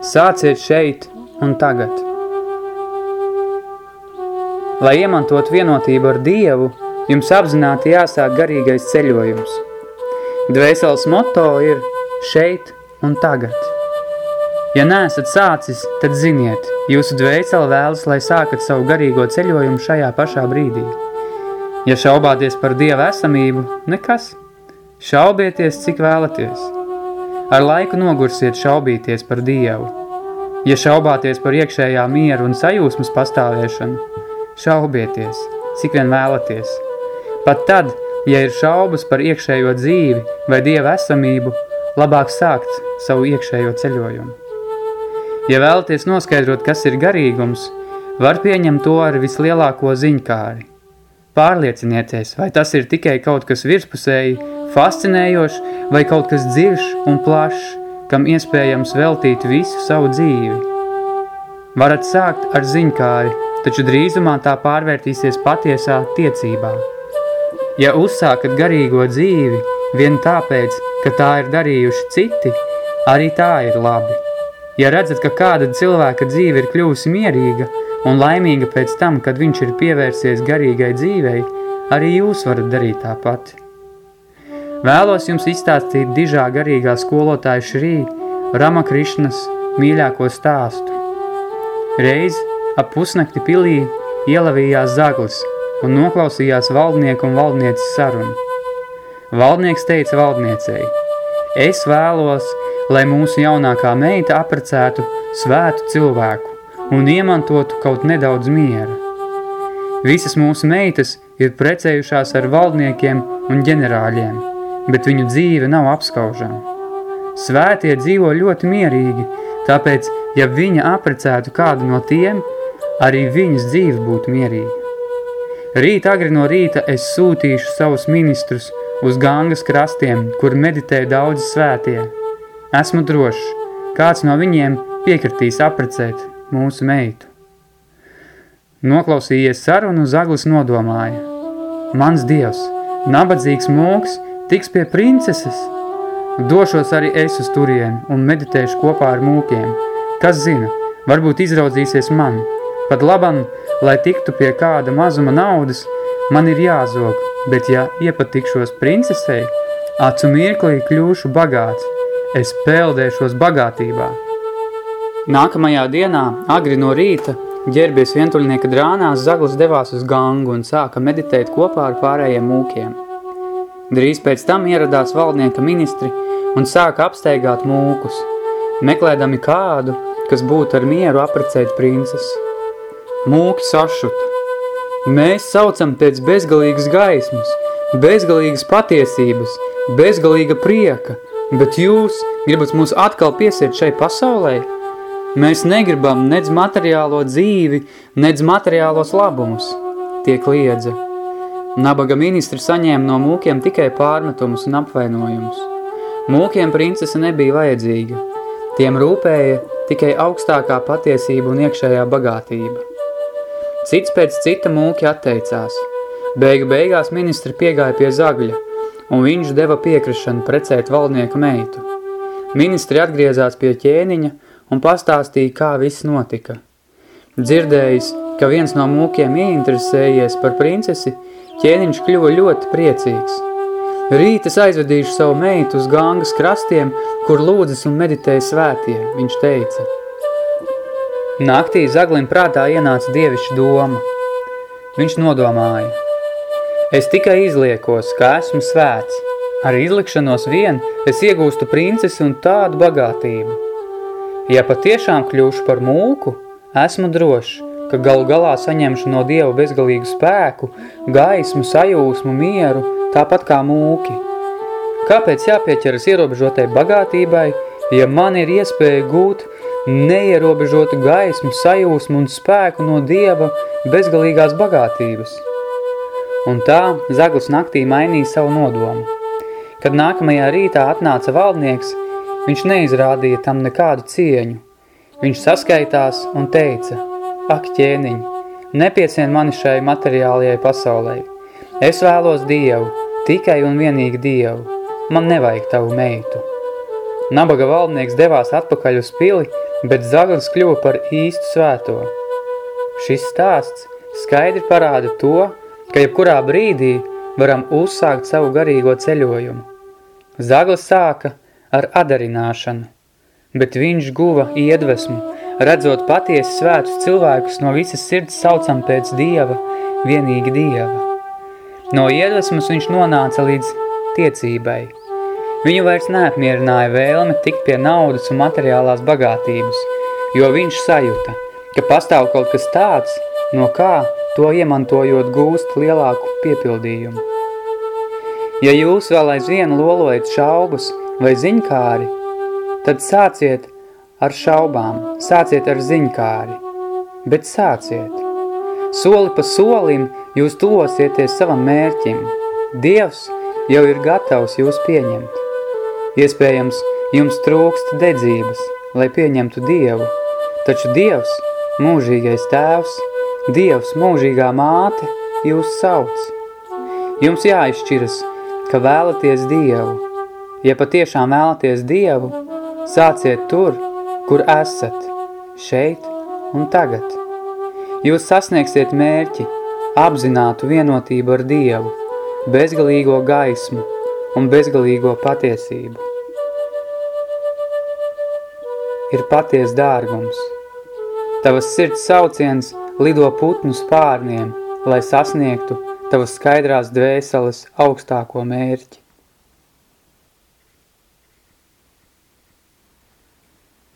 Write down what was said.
Sāciet šeit un tagad. Lai iemantot vienotību ar Dievu, jums apzināti jāsāk garīgais ceļojums. Dvēseles moto ir šeit un tagad. Ja neesat sācis, tad ziniet, jūsu dvēsele vēlas, lai sākat savu garīgo ceļojumu šajā pašā brīdī. Ja šaubāties par Dieva esamību, nekas. Šaubieties, cik vēlaties. Ar laiku nogursiet šaubīties par Dievu. Ja šaubāties par iekšējā mieru un sajūsmas pastāvēšanu, šaubieties, cik vien vēlaties. Pat tad, ja ir šaubas par iekšējo dzīvi vai Dieva esamību, labāk sākt savu iekšējo ceļojumu. Ja vēlaties noskaidrot, kas ir garīgums, var pieņemt to ar vislielāko ziņkāri. Pārliecinieties, vai tas ir tikai kaut kas virspusēji, fascinējošs vai kaut kas dziļš un plašs, kam iespējams veltīt visu savu dzīvi. Varat sākt ar ziņkāri, taču drīzumā tā pārvērtīsies patiesā tiecībā. Ja uzsākat garīgo dzīvi vien tāpēc, ka tā ir darījuši citi, arī tā ir labi. Ja redzat, ka kāda cilvēka dzīve ir kļuvusi mierīga un laimīga pēc tam, kad viņš ir pievērsies garīgai dzīvei, arī jūs varat darīt tāpat. Vēlos jums izstāstīt dižā garīgā skolotāja Šrī Ramakrišnas mīļāko stāstu. Reiz ap pusnakti pilī ielavījās zaglis un noklausījās valdnieku un valdnieces sarunu. Valdnieks teica valdniecei, es vēlos, lai mūsu jaunākā meita aprecētu svētu cilvēku un iemantotu kaut nedaudz miera. Visas mūsu meitas ir precējušās ar valdniekiem un ģenerāļiem – bet viņu dzīve nav apskaužama. Svētie dzīvo ļoti mierīgi, tāpēc, ja viņa aprecētu kādu no tiem, arī viņas dzīve būtu mierīga. Rīt agri no rīta es sūtīšu savus ministrus uz Gangas krastiem, kur meditē daudzi svētie. Esmu drošs, kāds no viņiem piekritīs aprecēt mūsu meitu. Noklausījies sarunu, Zaglis nodomāja. Mans dievs, nabadzīgs mūks – tiks pie princeses. Došos arī es uz turieni un meditēšu kopā ar mūkiem. Kas zina, varbūt izraudzīsies man. Pat labam, lai tiktu pie kāda mazuma naudas, man ir jāzog, bet ja iepatikšos princesei, acu mirklī kļūšu bagāts. Es peldēšos bagātībā. Nākamajā dienā, agri no rīta, ģērbies vientuļnieka drānās, Zaglis devās uz gangu un sāka meditēt kopā ar pārējiem mūkiem. Drīz pēc tam ieradās valdnieka ministri un sāka apsteigāt mūkus, meklēdami kādu, kas būtu ar mieru aprecēt princes. Mūki sašuta. Mēs saucam pēc bezgalīgas gaismas, bezgalīgas patiesības, bezgalīga prieka, bet jūs gribat mūs atkal piesiet šai pasaulē? Mēs negribam nedz materiālo dzīvi, nedz materiālos labumus, tiek liedza. Nabaga ministri saņēma no mūkiem tikai pārmetumus un apvainojumus. Mūkiem princese nebija vajadzīga. Tiem rūpēja tikai augstākā patiesība un iekšējā bagātība. Cits pēc cita mūki atteicās. Beigu beigās ministri piegāja pie zagļa, un viņš deva piekrišanu precēt valdnieka meitu. Ministri atgriezās pie ķēniņa un pastāstīja, kā viss notika. Dzirdējis, ka viens no mūkiem ieinteresējies par princesi, Ķēniņš kļuva ļoti priecīgs. Rīt es aizvedīšu savu meitu uz Gangas krastiem, kur lūdzas un meditēja svētie, viņš teica. Naktī Zaglim prātā ienāca dievišķa doma. Viņš nodomāja. Es tikai izliekos, ka esmu svēts. Ar izlikšanos vien es iegūstu princesi un tādu bagātību. Ja patiešām kļūšu par mūku, esmu drošs, ka galu galā saņemšu no Dieva bezgalīgu spēku, gaismu, sajūsmu, mieru, tāpat kā mūki. Kāpēc jāpieķeras ierobežotai bagātībai, ja man ir iespēja gūt neierobežotu gaismu, sajūsmu un spēku no Dieva bezgalīgās bagātības? Un tā Zaglis naktī mainīja savu nodomu. Kad nākamajā rītā atnāca valdnieks, viņš neizrādīja tam nekādu cieņu. Viņš saskaitās un teica – Ak, ķēniņ, nepiecien mani šai materiālajai pasaulē. Es vēlos Dievu, tikai un vienīgi Dievu. Man nevajag tavu meitu. Nabaga valdnieks devās atpakaļ uz pili bet zaglis kļuva par īstu svēto. Šis stāsts skaidri parāda to, ka jebkurā brīdī varam uzsākt savu garīgo ceļojumu. Zaglis sāka ar adarināšanu, bet viņš guva iedvesmu, redzot patiesi svētus cilvēkus no visas sirds saucam pēc Dieva, vienīgi Dieva. No iedvesmas viņš nonāca līdz tiecībai. Viņu vairs neapmierināja vēlme tikt pie naudas un materiālās bagātības, jo viņš sajuta, ka pastāv kaut kas tāds, no kā to iemantojot gūst lielāku piepildījumu. Ja jūs vēl aizvien lolojat šaubas vai ziņkāri, tad sāciet ar šaubām, sāciet ar ziņkāri, bet sāciet. Soli pa solim jūs tuvosieties savam mērķim. Dievs jau ir gatavs jūs pieņemt. Iespējams, jums trūkst dedzības, lai pieņemtu Dievu, taču Dievs, mūžīgais tēvs, Dievs, mūžīgā māte, jūs sauc. Jums jāizšķiras, ka vēlaties Dievu. Ja patiešām vēlaties Dievu, sāciet tur, kur esat, šeit un tagad. Jūs sasniegsiet mērķi, apzinātu vienotību ar Dievu, bezgalīgo gaismu un bezgalīgo patiesību. Ir paties dārgums. Tavas sirds sauciens lido putnu spārniem, lai sasniegtu tavas skaidrās dvēseles augstāko mērķi.